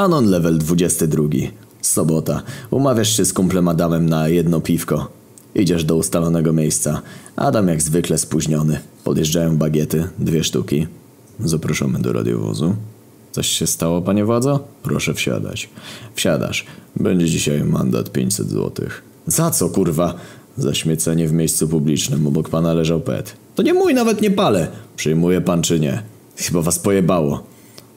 Anon level 22. Sobota. Umawiasz się z kumplem Adamem na jedno piwko. Idziesz do ustalonego miejsca. Adam jak zwykle spóźniony. Podjeżdżają bagiety, dwie sztuki. Zapraszamy do radiowozu. Coś się stało, panie władzo? Proszę wsiadać. Wsiadasz. Będzie dzisiaj mandat 500 złotych. Za co, kurwa? Za śmiecenie w miejscu publicznym. Obok pana leżał pet. To nie mój, nawet nie palę. Przyjmuje pan czy nie? Chyba was pojebało.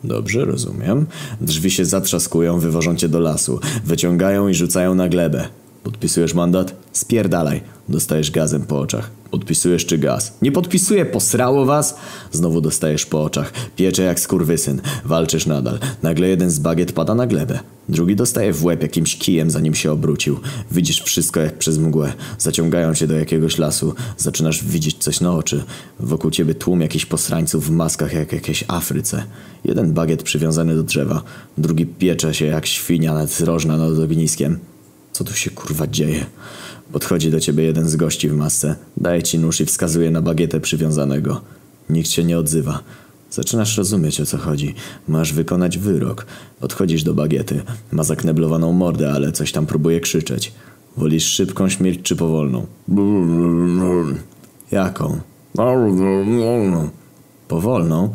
Dobrze, rozumiem. Drzwi się zatrzaskują, wywożą cię do lasu. Wyciągają i rzucają na glebę. Podpisujesz mandat? Spierdalaj. Dostajesz gazem po oczach. Podpisujesz czy gaz? Nie podpisuję, posrało was? Znowu dostajesz po oczach. Piecze jak skurwysyn. Walczysz nadal. Nagle jeden z bagiet pada na glebę. Drugi dostaje w łeb jakimś kijem, zanim się obrócił. Widzisz wszystko jak przez mgłę. Zaciągają cię do jakiegoś lasu. Zaczynasz widzieć coś na oczy. Wokół ciebie tłum jakichś posrańców w maskach jak jakiejś Afryce. Jeden bagiet przywiązany do drzewa. Drugi piecze się jak świnia nadrożna nad ogniskiem. Co tu się kurwa dzieje? Podchodzi do ciebie jeden z gości w masce, daje ci nóż i wskazuje na bagietę przywiązanego. Nikt się nie odzywa. Zaczynasz rozumieć o co chodzi. Masz wykonać wyrok. Podchodzisz do bagiety. Ma zakneblowaną mordę, ale coś tam próbuje krzyczeć. Wolisz szybką śmierć czy powolną? Jaką? Powolną?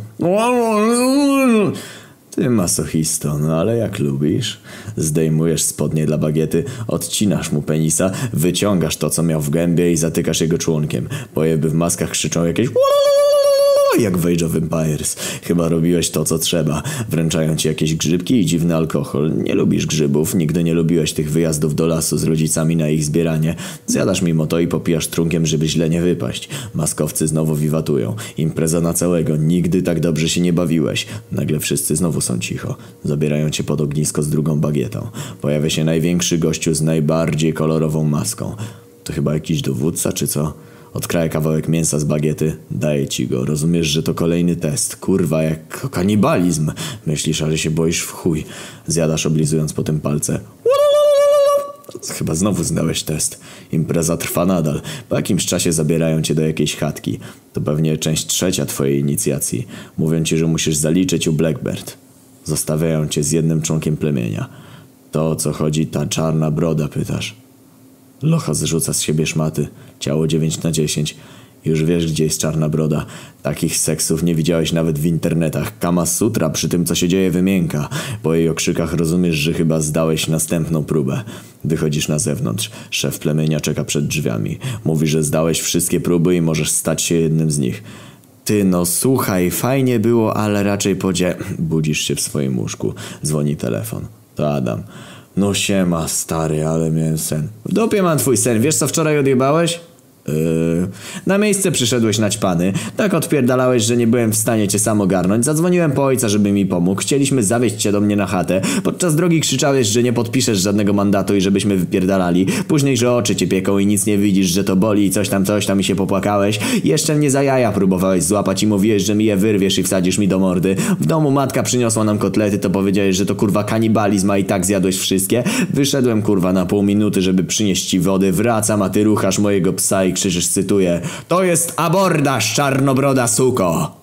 Ty masochisto, no ale jak lubisz? Zdejmujesz spodnie dla bagiety, odcinasz mu penisa, wyciągasz to, co miał w gębie i zatykasz jego członkiem. Pojeby w maskach krzyczą jakieś jak w Age of Empires. Chyba robiłeś to, co trzeba. Wręczają ci jakieś grzybki i dziwny alkohol. Nie lubisz grzybów, nigdy nie lubiłeś tych wyjazdów do lasu z rodzicami na ich zbieranie. Zjadasz mimo to i popijasz trunkiem, żeby źle nie wypaść. Maskowcy znowu wiwatują. Impreza na całego. Nigdy tak dobrze się nie bawiłeś. Nagle wszyscy znowu są cicho. Zabierają cię pod ognisko z drugą bagietą. Pojawia się największy gościu z najbardziej kolorową maską. To chyba jakiś dowódca, czy co? Odkraję kawałek mięsa z bagiety, daję ci go. Rozumiesz, że to kolejny test. Kurwa, jak kanibalizm. Myślisz, ale się boisz w chuj. Zjadasz oblizując potem palce. Chyba znowu zdałeś test. Impreza trwa nadal. Po jakimś czasie zabierają cię do jakiejś chatki. To pewnie część trzecia twojej inicjacji. Mówią ci, że musisz zaliczyć u Blackbird. Zostawiają cię z jednym członkiem plemienia. To o co chodzi ta czarna broda, pytasz. Locha zrzuca z siebie szmaty. Ciało 9 na 10. Już wiesz, gdzie jest czarna broda. Takich seksów nie widziałeś nawet w internetach. Kama Sutra przy tym, co się dzieje, wymięka. Po jej okrzykach rozumiesz, że chyba zdałeś następną próbę. Wychodzisz na zewnątrz. Szef plemienia czeka przed drzwiami. Mówi, że zdałeś wszystkie próby i możesz stać się jednym z nich. Ty no słuchaj, fajnie było, ale raczej podzie... Budzisz się w swoim łóżku. Dzwoni telefon. To Adam. No siema, stary, ale miałem sen. W dupie mam twój sen. Wiesz co wczoraj odjebałeś? Na miejsce przyszedłeś naćpany. Tak odpierdalałeś, że nie byłem w stanie cię sam ogarnąć. Zadzwoniłem po ojca, żeby mi pomógł. Chcieliśmy zawieźć cię do mnie na chatę. Podczas drogi krzyczałeś, że nie podpiszesz żadnego mandatu i żebyśmy wypierdalali. Później, że oczy cię pieką i nic nie widzisz, że to boli i coś tam, coś tam i się popłakałeś. Jeszcze mnie za jaja próbowałeś złapać i mówiłeś, że mi je wyrwiesz i wsadzisz mi do mordy. W domu matka przyniosła nam kotlety, to powiedziałeś, że to kurwa kanibalizm, a i tak zjadłeś wszystkie. Wyszedłem kurwa na pół minuty, żeby przynieść ci wody. Wracam, a ty ruchasz mojego psa i krzyczysz, cytuję To jest abordaż, czarnobroda suko!